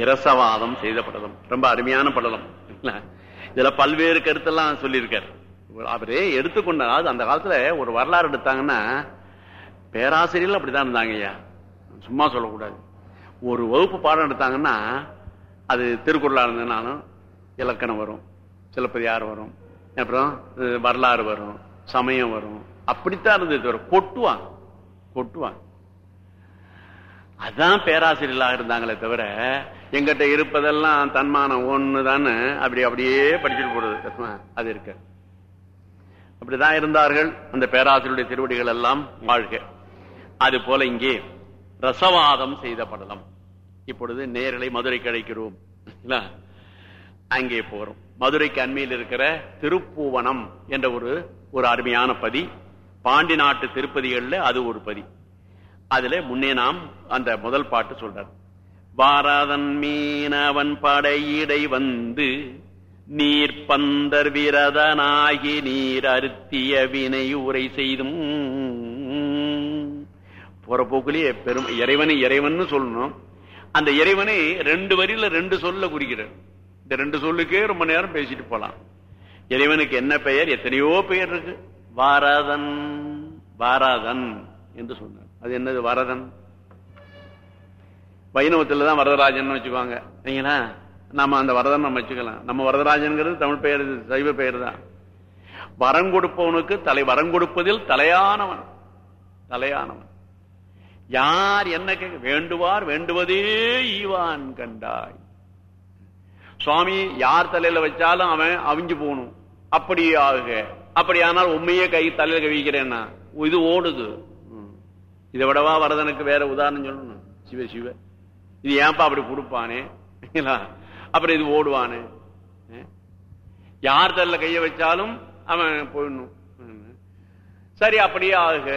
இரசவாதம் செய்த படலம். ரொம்ப அருமையான படலம். இதுல பல்வேறு கருத்தெல்லாம் சொல்லியிருக்காரு. அவரே எடுத்துக்கொண்டாலாவது அந்த காலத்துல ஒரு வரலாறு எடுத்தாங்கன்னா பேராசிரியர்கள் அப்படிதான் இருந்தாங்க ஐயா. சும்மா சொல்லக்கூடாது. ஒரு வகுப்பு பாடம் எடுத்தாங்கன்னா அது திருக்குறளா இருந்ததுனாலும் இலக்கணம் வரும் சிலப்பதியார் வரும் அப்புறம் வரலாறு வரும் சமயம் வரும். அப்படித்தான் இருந்தது வரும் கொட்டுவான் கொட்டுவான் அதான் பேராசிரியர்களாக இருந்தாங்களே தவிர எங்கிட்ட இருப்பதெல்லாம் தன்மானம் ஒன்று தானே அப்படி அப்படியே படிச்சுட்டு போறது. அது இருக்க. அப்படிதான் இருந்தார்கள். அந்த பேராசிரியருடைய திருவடிகள் எல்லாம் வாழ்க. அது போல இங்கே ரசவாதம் செய்த படலம். இப்பொழுது நேரலை மதுரைக்கு அழைக்கிறோம். அங்கே போறோம். மதுரைக்கு அண்மையில் இருக்கிற திருப்பூவனம் என்ற ஒரு ஒரு அருமையான பதி. பாண்டி நாட்டு திருப்பதிகள்ல அது ஒரு பதி. அதுல முன்னே நாம் அந்த முதல் பாட்டு சொல்றார். வாராதன் மீனவன் படையிடை வந்து நீர் பந்தர் விரதனாகி நீர் அருத்திய வினை உரை செய்தும். போற பெரும் இறைவனை இறைவன் சொல்லணும். அந்த இறைவனை ரெண்டு வரியில ரெண்டு சொல்ல குறிக்கிறார். இந்த ரெண்டு சொல்லுக்கே ரொம்ப நேரம் பேசிட்டு போலாம். இறைவனுக்கு என்ன பெயர்? எத்தனையோ பெயர் இருக்கு. வாராதன் வாராதன் என்று சொன்னார். அது என்னது? வரதன்? வைணவத்துல தான் வரதராஜன் வச்சுக்குவாங்க சரிங்களா நம்ம அந்த வரதன் நம்ம வச்சுக்கலாம். நம்ம வரதராஜன்கிறது தமிழ் பெயர் சைவ பெயர் தான். வரம் கொடுப்பவனுக்கு தலை வரம் கொடுப்பதில் தலையானவன். தலையானவன். யார் என்ன கேட்க வேண்டுவார் வேண்டுவதே ஈவான் கண்டாய். சுவாமி யார் தலையில வச்சாலும் அவன் அவிஞ்சு போகணும். அப்படி ஆகுக. அப்படியானால் உண்மையே கை தலையில கவிக்கிறேன்னா. இது ஓடுது. இதை விடவா வரதனுக்கு வேற உதாரணம் சொல்லணும்? சிவ சிவ. இது ஏன்பா அப்படி கொடுப்பானே? அப்புறம் இது ஓடுவானு? யார் தள்ள கைய வச்சாலும் அவன் போயிடணும். சரி அப்படியே ஆகுக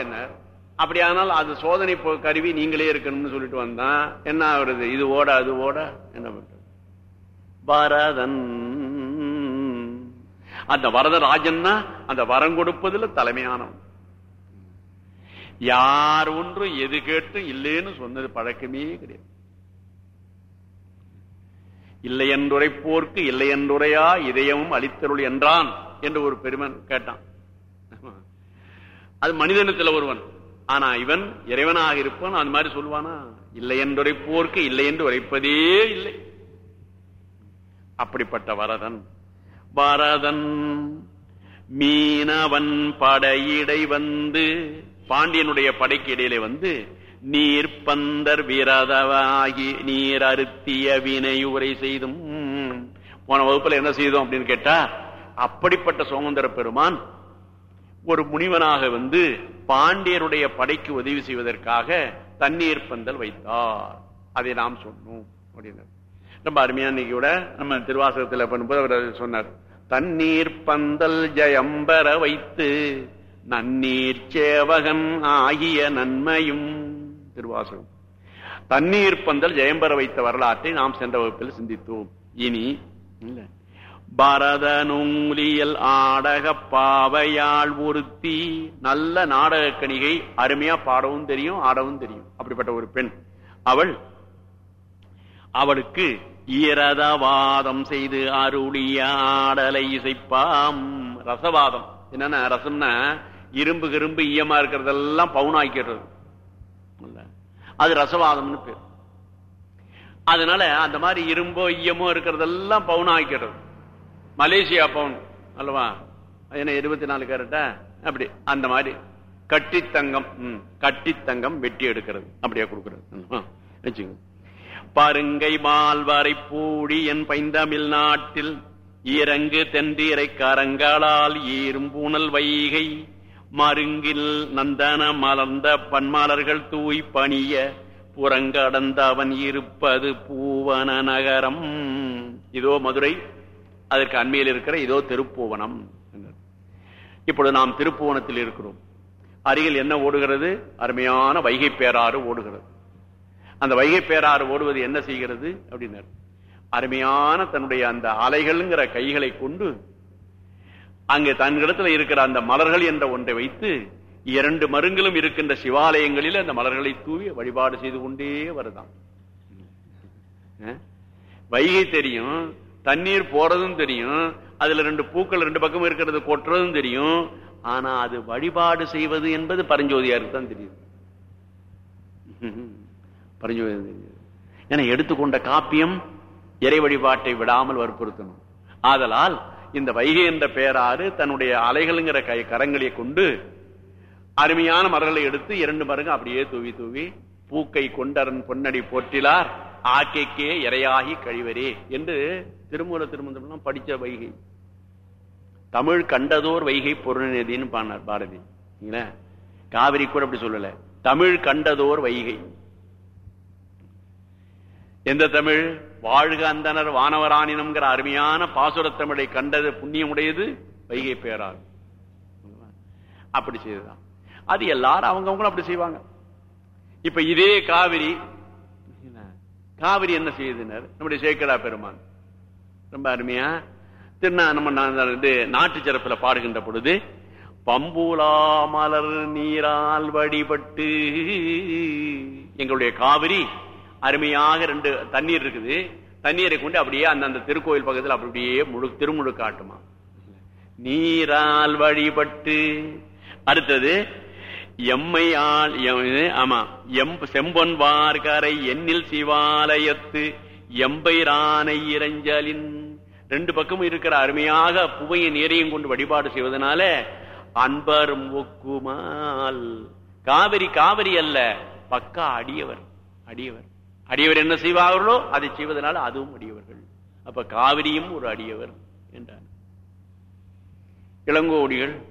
அப்படியானால் அது சோதனை கருவி நீங்களே இருக்கணும்னு சொல்லிட்டு வந்தான். என்ன ஆகுறது? இது ஓட அது ஓட? என்ன பண்றது? பரதன் அந்த வரதராஜன்னா அந்த வரம் கொடுப்பதுல தலைமையானவன். யார் ஒன்று எது கேட்டு இல்லைன்னு சொன்னது பழக்கமே கிடையாது. இல்லை என்றுரைப்போர்க்கு இல்லை என்றுரையா இதயமும் அளித்தருள் என்றான் என்று ஒரு பெருமன் கேட்டான். அது மனிதனத்தில் ஒருவன். ஆனா இவன் இறைவனாக இருப்பான். அந்த மாதிரி சொல்லுவானா இல்லை என்றுரைப்போர்க்கு இல்லை என்று உரைப்பதே இல்லை. அப்படிப்பட்ட வரதன். வரதன் மீனவன் படையிடை வந்து பாண்டியனுடைய படைக்கு இடையிலே வந்து நீர் பந்தர் விரதவாகி நீர் அருத்திய வினை உரை செய்தும். போன வகுப்புல என்ன செய்தோம் அப்படின்னு கேட்டா அப்படிப்பட்ட சுதந்திர பெருமான் ஒரு முனிவனாக வந்து பாண்டியருடைய படைக்கு உதவி செய்வதற்காக தண்ணீர் பந்தல் வைத்தார். அதை நாம் சொன்னோம் அப்படின்னு ரொம்ப அருமையா இன்னைக்கு கூட நம்ம திருவாசகத்துல பண்ணும்போது அவர் சொன்னார். தண்ணீர் பந்தல் ஜயம்பர வைத்து நன்னீர் சேவகன் ஆகிய நன்மையும் திருவாசகம். தண்ணீர் பந்தல் ஜெயம்பர வைத்த வரலாற்றை நாம் சென்ற வகுப்பில் சிந்தித்தோம். இனி இல்ல. பரத நுங்கியல் ஆடக பாவையாள் ஒருத்தி நல்ல நாடக கணிகை அருமையா பாடவும் தெரியும் ஆடவும் தெரியும். அப்படிப்பட்ட ஒரு பெண். அவள் அவளுக்கு ஈரதவாதம் செய்து அருளிய ஆடலை இசைப்பாம். ரசவாதம். என்னன்னா? ரசம்னா இரும்பு கிரும்பு ஈயமா இருக்கிறதெல்லாம் பவுனாக்கிறது இல்ல? அது ரசவாதம்னு பேர். அதனால அந்த மாதிரி இரும்போ ஈயமோ இருக்கிறதெல்லாம் பவுனாக்கிறது மலேசியா பவுன் அல்லவா? ஏன்னா என்ன இருபத்தி நாலு கேரட்டா? அப்படி அந்த மாதிரி. கட்டித்தங்கம் ம், கட்டித்தங்கம் வெட்டி எடுக்கிறது. அப்படியே கொடுக்கிறது. வச்சுக்கோங்க. பருங்கை மால்வரை பூடி என் பைந்தமிழ் நாட்டில் ஈரங்கு தென்றீரை கரங்களால் ஈரும் பூனல் வைகை. மருங்கில் நந்தன மலர்ந்த பன்மாலர்கள் தூய் பணிய புறங்கடந்த அவன் இருப்பது பூவன நகரம். இதோ மதுரை அதற்கு அண்மையில் இருக்கிற இதோ திருப்புவனம். இப்பொழுது நாம் திருப்புவனத்தில் இருக்கிறோம். அருகில் என்ன ஓடுகிறது? அருமையான வைகை பேராறு ஓடுகிறது. அந்த வைகை பேராறு ஓடுவது என்ன செய்கிறது? அப்படின்னார். அருமையான தன்னுடைய அந்த அலைகள்ங்கிற கைகளை கொண்டு அங்கே தன்னிடத்துல இருக்கிற அந்த மலர்கள் என்ற ஒன்றை வைத்து இரண்டு மருங்களும் இருக்கின்ற சிவாலயங்களில் அந்த மலர்களை தூவி வழிபாடு செய்து கொண்டே வருதான். வைகை தெரியும் தண்ணீர் போறதும் தெரியும் அதுல ரெண்டு பூக்கள் ரெண்டு பக்கம் இருக்கிறது கொட்டுறதும் தெரியும் ஆனா அது வழிபாடு செய்வது என்பது பரஞ்சோதியாருக்கு தான் தெரியுது பரஞ்சோதி தெரியுது ஏன்னா எடுத்துக்கொண்ட காப்பியம் இறை வழிபாட்டை விடாமல் வற்புறுத்தணும். ஆதலால் இந்த வைகை என்ற பேராறு தன்னுடைய அலைகளுங்கிற கை கரங்களை கொண்டு அருமையான மரங்களை எடுத்து இரண்டு மரங்கள் அப்படியே தூவி தூவி பூக்கை கொண்டரன் பொன்னடி போற்றிலார் ஆக்கைக்கே இரையாகி கழிவரே என்று திருமூல திருமந்தம் படித்த வைகை. தமிழ் கண்டதோர் வைகை பொருள்நிதின்னு பாடினார் பாரதி. காவிரி கூட அப்படி சொல்லல. தமிழ் கண்டதோர் வைகை. எந்த தமிழ்? வாழ்க அந்தனர் வானவராணினம்ங்கிற அருமையான பாசுரத்தமிழை கண்டது புண்ணியமுடையது வைகை பேரார். அப்படி செய்ததான். அது எல்லாரும் அவங்கவுங்களும் அப்படி செய்வாங்க. இப்ப இதே காவிரி காவிரி என்ன செய்யுதுனர் நம்முடைய சேக்கடா பெருமான். ரொம்ப அருமையா. திருநா நம்ம இது நாட்டு சிறப்பில் பாடுகின்ற பொழுது பம்பூலா மலர் நீரால் வழிபட்டு எங்களுடைய காவிரி அருமையாக ரெண்டு தண்ணீர் இருக்குது. தண்ணீரை கொண்டு அப்படியே அந்தந்த திருக்கோயில் பக்கத்தில் அப்படியே முழு திருமுழு காட்டுமா. நீரால் வழிபட்டு அடுத்தது எம்மையால் எம்- ஆமா எம் செம்பொன் வார்கரை எண்ணில் சிவாலயத்து எம்பைரானை இறைஞ்சலின். ரெண்டு பக்கமும் இருக்கிற அருமையாக புவையை நீரையும் கொண்டு வழிபாடு செய்வதனால அன்பரும் ஒக்குமால் காவிரி காவிரி அல்ல பக்கா அடியவர் அடியவர். அடியவர் என்ன செய்வார்களோ அதை செய்வதனால அதுவும் அடியவர்கள். அப்ப காவிரியும் ஒரு அடியவர் என்றார் இளங்கோடிகள்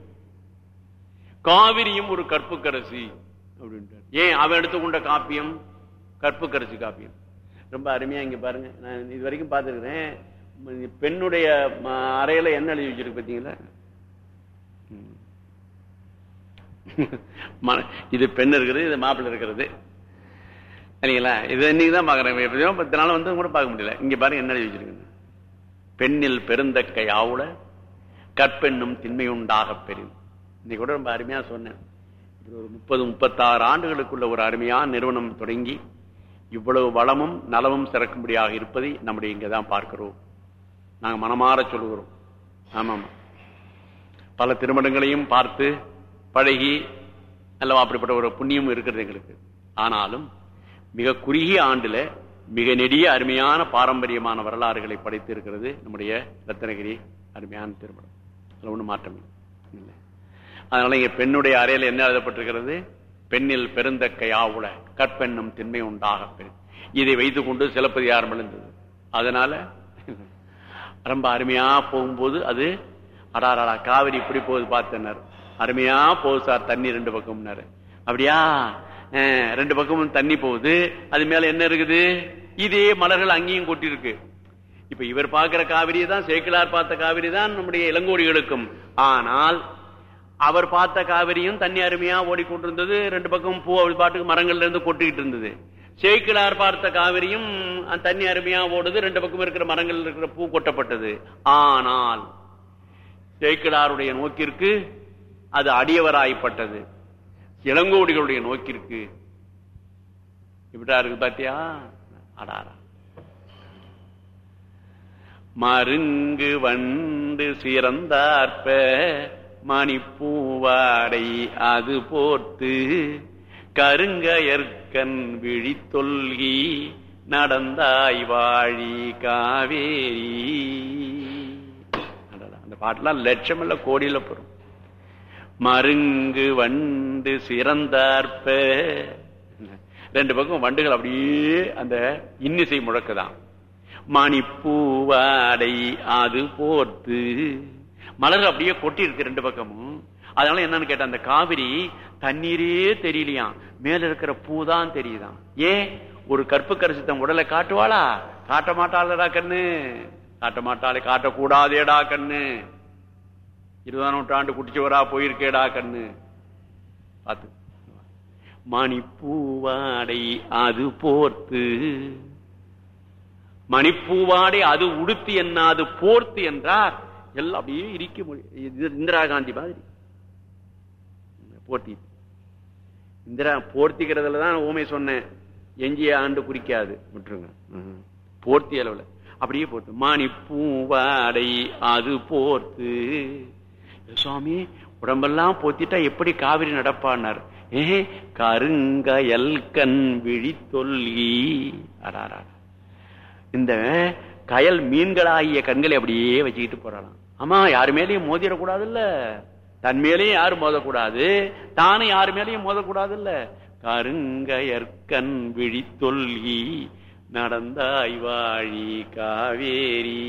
காவிரியும் ஒரு கற்புக்கரசி அப்படின்றார். ஏன்? அவன் எடுத்துக்கொண்ட காப்பியம் கற்புக்கரசி காப்பியம். ரொம்ப அருமையா இங்க பாருங்க. நான் இது வரைக்கும் பார்த்துருக்கிறேன் பெண்ணுடைய அறையில என்ன எழுதி வச்சிருக்கு பார்த்தீங்களா? ம- இது பெண் இருக்கிறது இது மாப்பிள்ளை இருக்கிறது. சரிங்களா? இது இன்னைக்கு தான் பார்க்குறேன். எப்படியோ பத்து நாள் வந்து கூட பார்க்க முடியல. இங்கே பாருங்க என்ன எழுதி பெண்ணில் பெருந்தக்கை ஆவுல கற்பெண்ணும் திண்மை உண்டாக பெறும் இன்னைக்கு கூட ரொம்ப அருமையாக சொன்னேன். ஒரு முப்பது முப்பத்தாறு ஆண்டுகளுக்குள்ள ஒரு அருமையான நிறுவனம் தொடங்கி இவ்வளவு வளமும் நலமும் சிறக்கும்படியாக இருப்பதை நம்முடைய இங்கே தான் பார்க்கிறோம். நாங்கள் மனமாற சொல்கிறோம் ஆமாம். பல திருமணங்களையும் பார்த்து பழகி அல்லவா அப்படிப்பட்ட ஒரு புண்ணியம் இருக்கிறது எங்களுக்கு. ஆனாலும் மிக குறுகிய ஆண்டுல மிக நெடிய அருமையான பாரம்பரியமான வரலாறுகளை படைத்து இருக்கிறது நம்முடைய ரத்னகிரி அருமையான திருமணம். அதில் ஒன்றும் மாற்றம் இல்லை. அதனால இங்கே பெண்ணுடைய அறையில் என்ன எழுதப்பட்டிருக்கிறது? பெண்ணில் பெருந்தக்கை ஆவுல கற்பெண்ணும் திண்மை உண்டாக பெறும் இதை வைத்து கொண்டு சிலப்பதிகாரம் எழுந்தது. அதனால ரொம்ப அருமையா போகும்போது அது அடாராடா காவிரி இப்படி போகுது பார்த்தனர் அருமையா போகுது சார் தண்ணி ரெண்டு பக்கம்னாரு. அப்படியா? ரெண்டு பக்கமும் தண்ணி போகுது. அது மேல என்ன இருக்குது? இதே மலர்கள் அங்கேயும் கொட்டிருக்கு. இப்ப இவர் பார்க்கிற காவிரி தான் சேக்கிலார் பார்த்த காவிரி தான் நம்முடைய இளங்கோடிகளுக்கும். ஆனால் அவர் பார்த்த காவிரியும் தண்ணி அருமையா ஓடிக்கொண்டிருந்தது ரெண்டு பக்கம் பூ அப்படி பாட்டுக்கு மரங்கள்ல இருந்து கொட்டிக்கிட்டு இருந்தது. சேக்கிலார் பார்த்த காவிரியும் தண்ணி அருமையா ஓடுது. ரெண்டு பக்கம் இருக்கிற மரங்கள் இருக்கிற பூ கொட்டப்பட்டது. ஆனால் சேக்கிலாருடைய நோக்கிற்கு அது அடியவராய்ப்பட்டது. இளங்கோடிகளுடைய நோக்கிற்கு இப்படா இருக்கு பாத்தியா? அடாரா மருங்கு வண்டு சிறந்தார்ப்ப மணிப்பூவாடை அது போர்த்து கருங்கயற்கண் விழித்தொல்கி நடந்தாய் வாழி காவேரி. அடடா, அந்த பாட்டெல்லாம் லட்சம் இல்ல கோடியில போறோம் மருங்கு வண்டு சிறந்தார்ப ரெண்டு பக்கம் வண்டுகள் அப்படியே அந்த இன்னிசை முழக்குதான். மணிப்பூவாடை அது போர்த்து. மலர் அப்படியே கொட்டி இருக்கு ரெண்டு பக்கமும். அதனால என்னன்னு கேட்ட அந்த காவிரி தண்ணீரே தெரியலையாம். மேல இருக்கிற பூ தான் தெரியுதாம். ஏன்? ஒரு கற்பு கரிசித்தம் உடலை காட்டுவாளா? காட்ட மாட்டாளடா கண்ணு. காட்ட மாட்டாளே காட்டக்கூடாதேடா கண்ணு. இருபதாம் நூற்றாண்டு குடிச்சவரா போயிருக்கேடா கண்ணு. பார்த்து மணிப்பூவாடை அது போர்த்து. மணிப்பூவாடை அது உடுத்து என்ன அது போர்த்து என்றார். எல்லாம் அப்படியே இரிக்க முடியும் இது இந்திரா காந்தி மாதிரி. போட்டி இந்திரா போர்த்திக்கிறதுல தான் ஓமை சொன்னேன். எஞ்சிய ஆண்டு குறிக்காது. விட்டுருங்க. போர்த்தி அளவில். அப்படியே போட்டு மணிப்பூவாடை அது போர்த்து. சுவாமி உடம்பெல்லாம் போத்திட்டா எப்படி காவிரி நடப்பானார்? ஏ கருங்கயல் கண் விழி தொல்லி இந்த கயல் மீன்களாகிய கண்களை அப்படியே வச்சுக்கிட்டு போறாளாம். ஆமா யாரு மேலேயும் மோதிடக்கூடாது இல்ல தன் மேலேயும் யாரும் மோதக்கூடாது. தானும் யாரு மேலேயும் மோதக்கூடாது இல்ல கருங்கயற்கண் விழி தொல்லி நடந்தாய் வாழி காவேரி.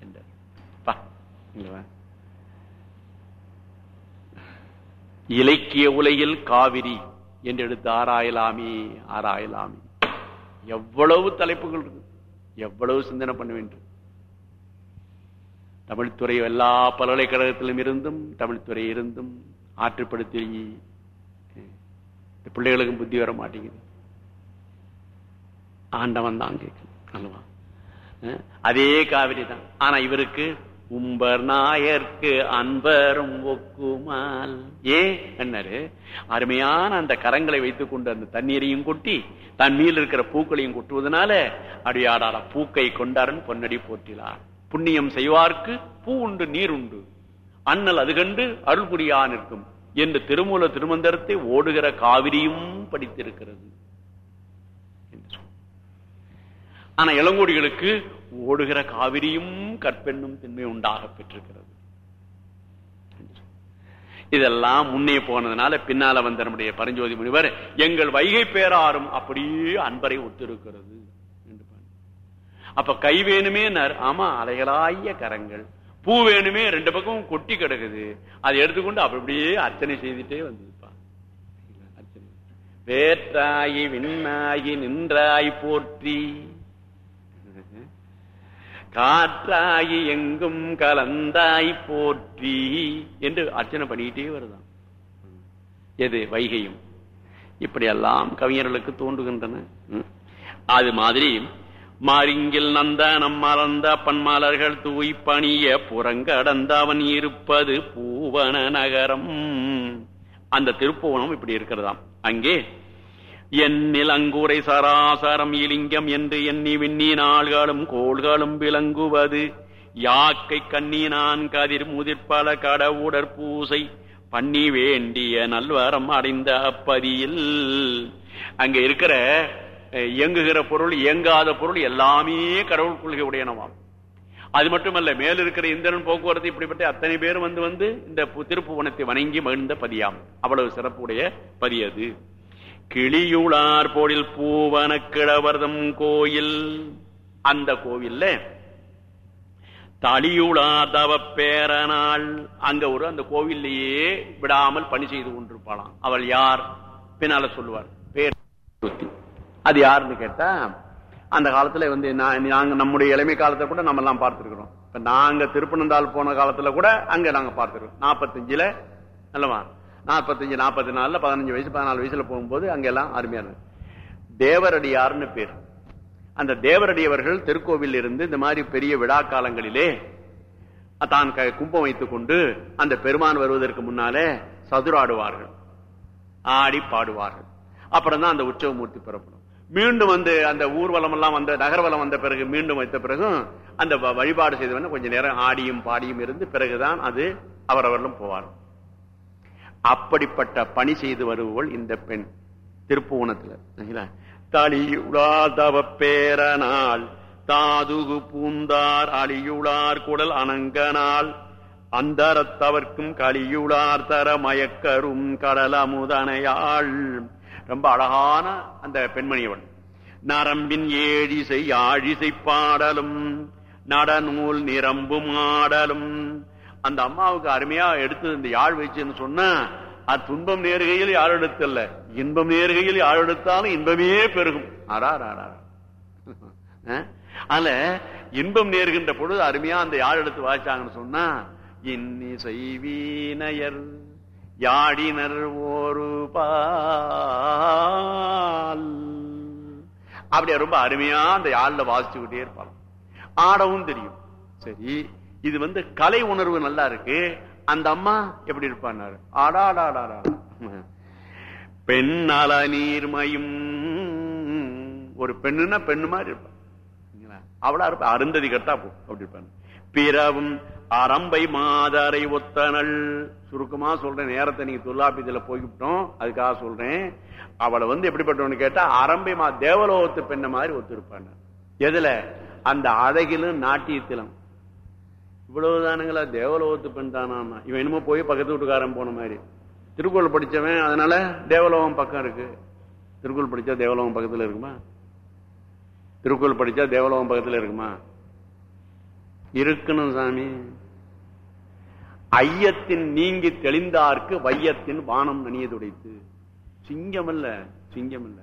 என்றார். பா, இங்க வா. இலக்கிய உலையில் காவிரி என்று எடுத்து ஆராயலாமே ஆராயலாமே. எவ்வளவு தலைப்புகள் இருக்கு. எவ்வளவு சிந்தனை பண்ண வேண்டும். தமிழ்துறை எல்லா பல்கலைக்கழகத்திலும் இருந்தும் தமிழ்துறை இருந்தும் ஆற்றுப்படுத்தி பிள்ளைகளுக்கும் புத்தி வர மாட்டேங்குது. ஆண்டவன் தான் கேட்கணும் அல்லவா? அதே காவிரி தான். ஆனா இவருக்கு உம்பர் நாயர்க்கு அன்பரும் ஒக்குமால். ஏ என்னாரு அருமையான அந்த கரங்களை வைத்துக் கொண்டு அந்த தண்ணீரையும் கொட்டி தன் மீது இருக்கிற பூக்களையும் கொட்டுவதனால அடியாடாட பூக்கை கொண்டாரன் பொன்னடி போற்றினார். புண்ணியம் செய்வார்க்கு பூ உண்டு நீர் உண்டு. அண்ணல் அது கண்டு அருள் புரியா நிற்கும் என்று திருமூல திருமந்திரத்தை ஓடுகிற காவிரியும் படித்திருக்கிறது. என்று ஆனா இளங்கோடிகளுக்கு ஓடுகிற காவிரியும் கற்பெண்ணும் திண்மை உண்டாக பெற்றிருக்கிறது. இதெல்லாம் முன்னே போனதுனால பின்னால வந்த நம்முடைய பரஞ்சோதி முனிவர் எங்கள் வைகை பேராரும் அப்படியே அன்பரை ஒத்திருக்கிறது அப்ப கை வேணுமே நர் ஆமா அலைகளாய கரங்கள். பூ வேணுமே ரெண்டு பக்கமும் கொட்டி கிடக்குது. அதை எடுத்துக்கொண்டு அப்படியே அர்ச்சனை செய்துட்டே வந்திருப்பான் அர்ச்சனை. வேற்றாயி விண்ணாயி நின்றாய் போற்றி. காற்றாகி எங்கும் கலந்தாய் போற்றி என்று அர்ச்சனை பண்ணிக்கிட்டே வருதான். எது? வைகையும். இப்படியெல்லாம் கவிஞர்களுக்கு தோன்றுகின்றன. ம். அது மாதிரி மாரிங்கில் நந்தனம் மறந்த பன்மாலர்கள் தூய் பணிய புறங்கடந்தவன் இருப்பது பூவன நகரம். அந்த திருப்புவனம் இப்படி இருக்கிறதாம். அங்கே என்னில் அங்குரை சராசரம் இலிங்கம் என்று எண்ணி விண்ணி நாள்களும் கோள்களும் விளங்குவது. யாக்கை கண்ணினான் கதிர் முதிர்பல கடவுடற் பூசை. பண்ணி வேண்டிய நல்வரம் அடைந்த அப்பதியில். அங்க இருக்கிற இயங்குகிற பொருள் இயங்காத பொருள் எல்லாமே கடவுள் கொள்கை உடையனவாம். அது மட்டுமல்ல மேல இருக்கிற இந்திரன் போக்குவரத்து இப்படிப்பட்ட அத்தனை பேர் வந்து வந்து இந்த பு- திருப்புவனத்தை வணங்கி மகிழ்ந்த பதியாம். அவ்வளவு சிறப்புடைய பதி அது கிளியுளார் போடில் பூவன கிழவர்தம் கோயில். அந்த கோவில்ல தளியுளார் தவ பேரனால் அங்க ஒரு அந்த கோவில்லையே விடாமல் பணி செய்து கொண்டிருப்பாளாம். அவள் யார்? பின்னால சொல்லுவார். பேர் அது யாருன்னு கேட்டா அந்த காலத்துல வந்து நான் நாங்க நம்முடைய இளமை காலத்தை கூட நம்ம எல்லாம் பார்த்திருக்கிறோம். இப்ப நாங்க திருப்பனந்தாள் போன காலத்துல கூட அங்க நாங்க பார்த்திருக்கோம் நாற்பத்தஞ்சுல அல்லவா? நாற்பத்தஞ்சு நாற்பத்தி நாலுல பதினஞ்சு வயசு பதினாலு வயசுல போகும்போது அங்கெல்லாம் அருமையா இருந்தது. தேவரடியார்னு பேர். அந்த தேவரடியவர்கள் திருக்கோவில் இருந்து இந்த மாதிரி பெரிய விழா காலங்களிலே தான் க- கும்பம் வைத்துக் கொண்டு அந்த பெருமான் வருவதற்கு முன்னாலே சதுராடுவார்கள். ஆடி பாடுவார்கள். அப்புறம் தான் அந்த உற்சவமூர்த்தி பிறப்படும். மீண்டும் வந்து அந்த ஊர்வலம் எல்லாம் வந்த நகர்வலம் வந்த பிறகு மீண்டும் வைத்த பிறகும் அந்த வ- வழிபாடு செய்தவன கொஞ்ச நேரம் ஆடியும் பாடியும் இருந்து பிறகுதான் அது அவரவர்களும் போவார் அப்படிப்பட்ட பணி செய்து வருபவள் இந்த பெண். திருப்புவனத்துல சரிங்களா? தளியுளாதவ பேரனால் தாதுகு பூந்தார் அழியுளார் குடல் அணங்கனால் அந்தரத்தவர்க்கும் கலியுளார் தர மயக்கரும் கடல் அமுதனையாள் ரொம்ப அழகான அந்த பெண்மணியவன் நரம்பின் ஏழிசை ஆழிசை பாடலும் நடநூல் நிரம்பும் ஆடலும் அந்த அம்மாவுக்கு அருமையா எடுத்து இந்த யாழ் வச்சுன்னு சொன்னா அது துன்பம் நேருகையில் யாழ் எடுத்தல்ல. இன்பம் நேருகையில் யாழ் எடுத்தாலும் இன்பமே பெருகும். ஆறார் ஆறார் அதுல இன்பம் நேருகின்ற பொழுது அருமையா அந்த யாழ் எடுத்து வாய்ச்சாங்கன்னு சொன்னா இன்னிசை வீணையர் யாடினர் ஒரு பால் அப்படியே ரொம்ப அருமையா அந்த யாழ்ல வாசிச்சுக்கிட்டே இருப்பாங்க ஆடவும் தெரியும். சரி இது வந்து கலை உணர்வு நல்லா இருக்கு. அந்த அம்மா எப்படி இருப்பாரு ஆடாடாடாடா பெண்ணால நீர்மயும் ஒரு பெண்ணுன்னா பெண்ணு மாதிரி இருப்பான் அவளா இருப்ப. அருந்ததி கட்டா போ. அப்படி இருப்பாங்க. பிறவும் அரம்பை மாதரை ஒத்தனல் சுருக்கமா சொல்றேன். நேரத்தை நீங்க தொல்லாப்பியத்துல போய்கிட்டோம் அதுக்காக சொல்றேன். அவளை வந்து எப்படிப்பட்டவனு கேட்டா அரம்பை மா தேவலோகத்து பெண்ண மாதிரி ஒத்துருப்பாங்க. எதுல? அந்த அழகிலும் நாட்டியத்திலும். இவ்வளவுதானுங்களா? தேவலோகத்து பெண் தானா இவன் என்னமோ போய் பக்கத்து வீட்டுக்காரன் போன மாதிரி. திருக்குறள் படிச்சவன் அதனால தேவலோகம் பக்கம் இருக்கு. திருக்குறள் படிச்சா தேவலோகம் பக்கத்துல இருக்குமா? திருக்குறள் படிச்சா தேவலோகம் பக்கத்துல இருக்குமா? இருக்கணும் சாமி. ஐயத்தின் நீங்கி தெளிந்தார்க்கு வையத்தின் வானம் நனியதுடைத்து சிங்கம் அல்ல சிங்கம் அல்ல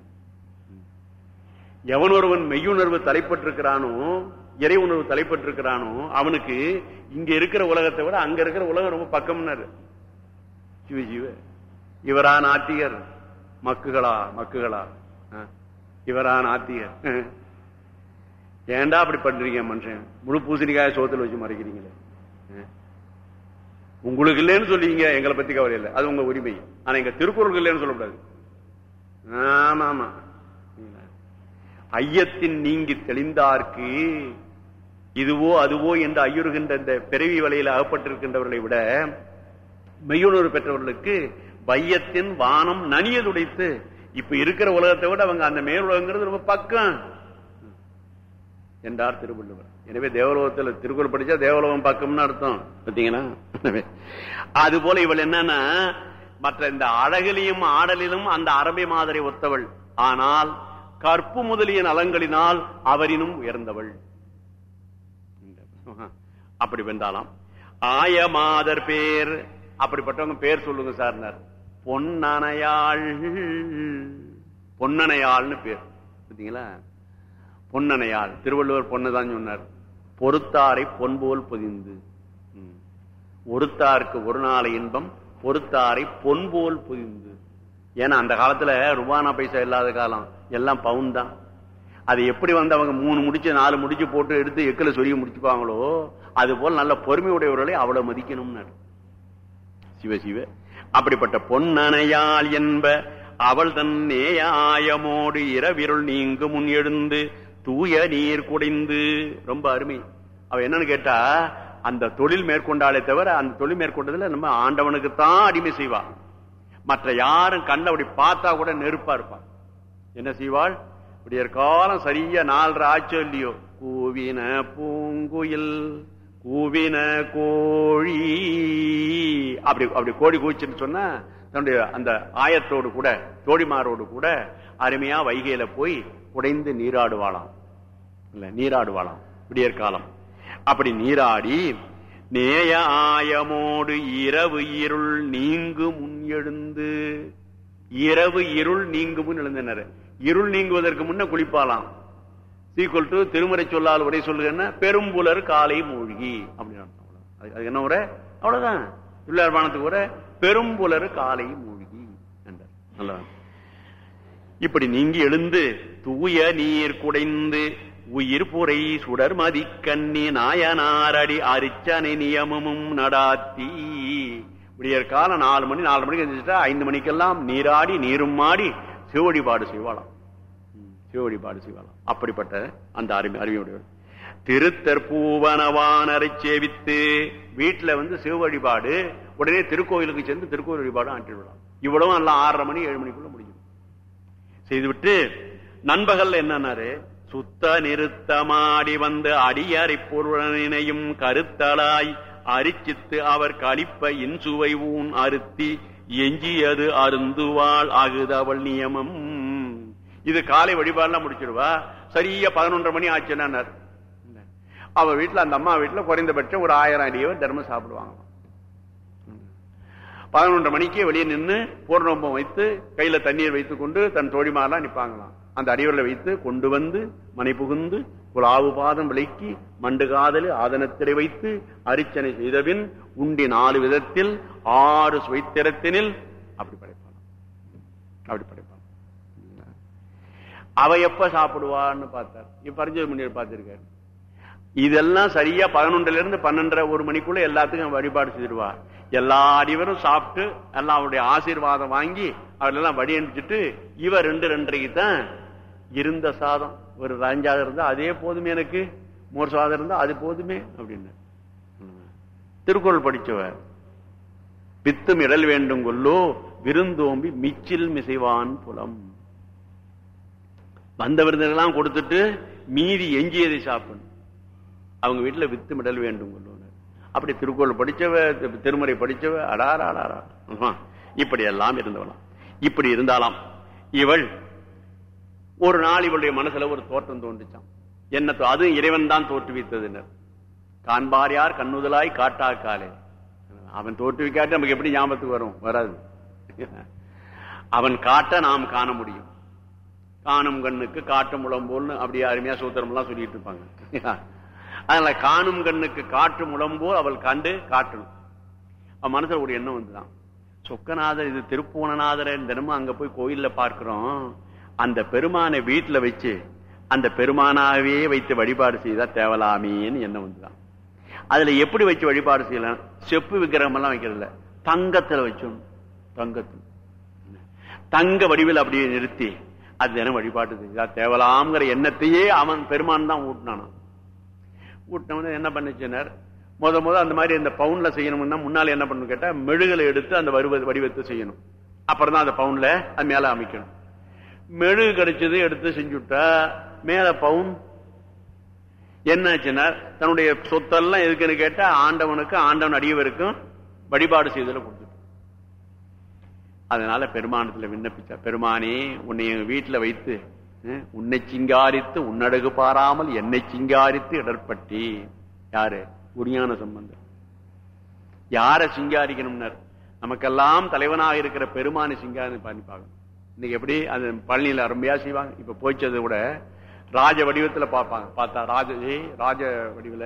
எவன் ஒருவன் மெய்யுணர்வு தலைப்பட்டிருக்கிறானோ இறை உணர்வு தலைப்பட்டிருக்கிறானோ அவனுக்கு இங்க இருக்கிற உலகத்தை விட அங்க இருக்கிற உலகம் ரொம்ப பக்கம்னாரு சிவ சிவ இவரா நாத்திகர். மக்குகளா மக்குகளா. ஆ. இவரா நாத்திகர். ஏன்டா அப்படி பண்றீங்க மனுஷன்? முழு பூசணிக்காய சோத்துல வச்சு மறைக்கிறீங்களே. உங்களுக்கு இல்லைன்னு சொல்லிங்க எங்களை பத்தி கவலை இல்லை. அது உங்க உரிமை. ஆனா எங்க திருக்குறளுக்கு இல்லைன்னு சொல்லக்கூடாது. ஆமா ஆமா ஐயத்தின் நீங்கி தெளிந்தார்க்கு இதுவோ அதுவோ என்று ஐயுறுகின்ற இந்த பிறவி வலையில் அகப்பட்டிருக்கின்றவர்களை விட மெய்யுணர்வு பெற்றவர்களுக்கு வையத்தின் வானம் நனியதுடைத்து இப்ப இருக்கிற உலகத்தை விட அவங்க அந்த மேல் உலகங்கிறது ரொம்ப பக்கம் என்றார் திருவள்ளுவர். எனவே தேவலோகத்தில் திருக்குறள் படிச்சா தேவலோகம் பக்கம்னு அர்த்தம். பார்த்தீங்கன்னா? அது போல இவள் என்னன்னா மற்ற இந்த அழகிலையும் ஆடலிலும் அந்த அரபை மாதிரி ஒத்தவள். ஆனால் கற்பு முதலிய நலங்களினால் அவரினும் உயர்ந்தவள். அப்படி வென்றாலாம். ஆயமாதர் பேர். அப்படிப்பட்டவங்க பேர் சொல்லுங்க சார்னார் பொன்னணையாள். பொன்னணையாள்னு பேர். பார்த்தீங்களா? பொன்னணையாள். திருவள்ளுவர் பொண்ணுதான் சொன்னார். பொறுத்தாரை பொன்போல் பொதிந்து. ஒருத்தாருக்கு ஒரு நாளை இன்பம் பொறுத்தாரை பொன்போல் பொதிந்து. ஏன்னா அந்த காலத்துல ரூபானா பைசா இல்லாத காலம். எல்லாம் பவுன் தான். அது எப்படி வந்து அவங்க மூணு முடிச்சு நாலு முடிச்சு போட்டு எடுத்து எக்கில் சொல்லி முடிச்சுப்பாங்களோ அது போல் நல்ல பொறுமை உடையவர்களை அவ்வளவு மதிக்கணும்னு சிவ சிவ. அப்படிப்பட்ட பொன்னணையால் என்ப அவள் தன் நேயாயமோடு இரவிருள் நீங்கு முன் எழுந்து தூய நீர் குடைந்து. ரொம்ப அருமை. அவ என்னன்னு கேட்டா அந்த தொழில் மேற்கொண்டாலே தவிர அந்த தொழில் மேற்கொண்டதுல நம்ம ஆண்டவனுக்கு தான் அடிமை செய்வா. மற்ற யாரும் கண்ணை அப்படி பார்த்தா கூட நெருப்பா இருப்பான் என்ன செய்வாள்? இப்படி காலம் சரியா நாலு ஆச்சோ இல்லையோ? கூவின பூங்குயில் கூவின கோழி. அப்படி அப்படி கோழி கூச்சுன்னு சொன்னா தன்னுடைய அந்த ஆயத்தோடு கூட தோழிமாரோடு கூட அருமையா வைகையில போய் குடைந்து நீராடுவாளாம். இல்ல நீராடுவாளாம். விடியற் காலம் அப்படி நீராடி நேய ஆயமோடு இரவு இருள் நீங்கு முன் எழுந்து இரவு இருள் நீங்கு முன் எழுந்தனர். இருள் நீங்குவதற்கு முன்ன குளிப்பாலாம். சீக்குவல் டு திருமறை சொல்லால் உரை சொல்லுங்கன்னா பெரும்புலர் காலை மூழ்கி. அப்படின்னு அது- என்ன உரை? அவ்வளவுதான். பிள்ளையார் பானத்துக்கு உரை பெரும்புலர் காலை மூழ்கி என்றார். நல்லா. இப்படி நீங்கி எழுந்து தூய நீர் குடைந்து உயிர் புரை சுடர் மதி கண்ணி நாயனாரடி அரிச்சனை நியமமும் நடாத்தி. விடியற்கால நாலு மணி நாலு மணிக்கு எழுந்துட்டா ஐந்து மணிக்கெல்லாம் நீராடி நீரும் மாடி சிவடிபாடு செய்வாளாம். ம், செய்வாளாம். அப்படிப்பட்ட அந்த அருமை அருமையுடைய திருத்தற்பூவனவானரை சேவித்து வீட்டுல வந்து சிவ வழிபாடு உடனே திருக்கோயிலுக்கு சென்று திருக்கோயில் வழிபாடு ஆற்றிவிடலாம் இவ்வளவு எல்லாம் ஆறரை மணி ஏழு மணிக்குள்ள முடியும் செய்துவிட்டு நண்பகல் என்னன்னாரு? சுத்த நிறுத்தமாடி வந்து அடியறை பொருளனையும் கருத்தலாய் அரிச்சித்து அவர் கழிப்ப இன்சுவை ஊன் அறுத்தி எஞ்சியது அருந்துவாள் அகுதவள் நியமம். இது காலை வழிபாடுலாம் முடிச்சிருவா சரியா பதினொன்றரை மணி ஆச்சுன்னா அவ வீட்டுல அந்த அம்மா வீட்டுல குறைந்தபட்சம் ஒரு ஆயிரம் அடியவர் தர்மம் சாப்பிடுவாங்க. பதினொன்றரை மணிக்கு வெளியே நின்று பூர்ணோம்பம் வைத்து கையில தண்ணீர் வைத்துக் கொண்டு தன் தோழிமாரெல்லாம் நிப்பாங்களாம். அந்த அடிவரில் வைத்து கொண்டு வந்து மனை புகுந்து குலாவு பாதம் விளக்கி மண்டு காதலு ஆதனத்திலே வைத்து அரிச்சனை செய்தபின் உண்டி நாலு விதத்தில் ஆறு சுவைத்திரத்தினில் அப்படி படைப்பான். அப்படி படைப்பான். அவ எப்ப சாப்பிடுவான்னு பார்த்தார். இப்ப பரிஞ்சய முனிவர் பார்த்திருக்காரு. இதெல்லாம் சரியா பதினொன்றுல இருந்து பன்னெண்டரை ஒரு மணிக்குள்ள எல்லாத்துக்கும் வழிபாடு செய்திருவா எல்லா அடிவரும் சாப்பிட்டு எல்லாம் அவருடைய ஆசீர்வாதம் வாங்கி அவரெல்லாம் வழி அனுப்பிச்சுட்டு இவர் ரெண்டு ரெண்டரைக்கு தான் இருந்த சாதம். ஒரு ரஞ்சாதம் இருந்தா அதே போதுமே எனக்கு மோர் சாதம் இருந்தா அது போதுமே அப்படின்னு. திருக்குறள் படிச்சவ பித்தும் இடல் வேண்டும் கொல்லோ விருந்தோம்பி மிச்சில் மிசைவான் புலம். வந்த விருந்தெல்லாம் கொடுத்துட்டு மீதி எஞ்சியதை சாப்பிடணும். அவங்க வீட்டுல வித்து மிடல் வேண்டும் கொள்ளுவாங்க அப்படி திருக்குறள் படிச்சவ திருமுறை படிச்சவ அடாரா அடாரா ஆமா. இப்படி எல்லாம் இருந்தவளாம் இப்படி இருந்தாலாம் இவள் ஒரு நாள் இவளுடைய மனசுல ஒரு தோற்றம் தோன்றுச்சான் என்ன அதுவும் இறைவன் தான் தோற்றுவித்ததுனர் காண்பார் யார் கண்ணுதலாய் காட்டா காலே அவன் தோற்றுவிக்காட்டி நமக்கு எப்படி ஞாபகத்துக்கு வரும்? வராது. அவன் காட்ட நாம் காண முடியும். காணும் கண்ணுக்கு காட்டும் உளம்போல்னு அப்படி அருமையா சூத்திரம் எல்லாம் சொல்லிட்டு இருப்பாங்க. அதனால காணும் கண்ணுக்கு காற்று முழம்போ அவள் கண்டு காட்டணும். அவன் மனசுல ஒரு எண்ணம் வந்துதான். சொக்கநாதர் இது திருப்பூணநாதர் தினமும் அங்க போய் கோயில்ல பார்க்கிறோம். அந்த பெருமானை வீட்டுல வச்சு அந்த பெருமானாவே வைத்து வழிபாடு செய்தா தேவலாமேன்னு எண்ணம் வந்துதான். அதுல எப்படி வச்சு வழிபாடு செய்யலாம்? செப்பு விக்கிரகம் எல்லாம் வைக்கிறதுல தங்கத்துல வச்சோம் தங்கத்தில். தங்க வடிவில் அப்படியே நிறுத்தி அது தினம் வழிபாட்டு செய்தா தேவலாம்ங்கிற எண்ணத்தையே அவன் பெருமான் தான் ஊட்டினானான் ஊட்டினவன என்ன பண்ணுச்சுனர்? முத முத அந்த மாதிரி இந்த பவுன்ல செய்யணும்னா முன்னால என்ன பண்ணணும் கேட்டா மெழுகலை எடுத்து அந்த வருவ வடிவத்தை செய்யணும். அப்புறம் தான் அந்த பவுன்ல அது மேல அமைக்கணும். மெழுகு கிடைச்சது எடுத்து செஞ்சுட்டா மேல பவுன் என்னாச்சுன்னா தன்னுடைய சொத்தெல்லாம் எதுக்குன்னு கேட்டா ஆண்டவனுக்கு ஆண்டவன் அடியவருக்கும் வழிபாடு செய்தல கொடுத்துட்டு. அதனால பெருமானத்துல விண்ணப்பிச்சா பெருமானே உன்னை என் வீட்டுல வைத்து உன்னை சிங்காரித்து உன்னடகு பாராமல் என்னை சிங்காரித்து இடர்பட்டி. யாரு? உரியான சம்பந்தம் யார சிங்காரிக்கணும்னர்? நமக்கெல்லாம் தலைவனாக இருக்கிற பெருமான சிங்காரி பண்ணிப்பாங்க இன்னைக்கு எப்படி அது பழனியில அருமையா செய்வாங்க. இப்ப போய்ச்சது கூட ராஜ வடிவத்துல பார்ப்பாங்க. பார்த்தா ராஜ ராஜ வடிவில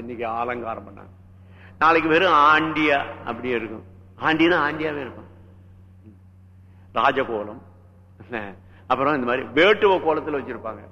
இன்னைக்கு அலங்காரம் பண்ணாங்க. நாளைக்கு வெறும் ஆண்டியா அப்படியே இருக்கும். ஆண்டினா ஆண்டியாவே இருக்கும் ராஜகோலம். அப்புறம் இந்த மாதிரி வேட்டுவ கோலத்தில் வச்சிருப்பாங்க.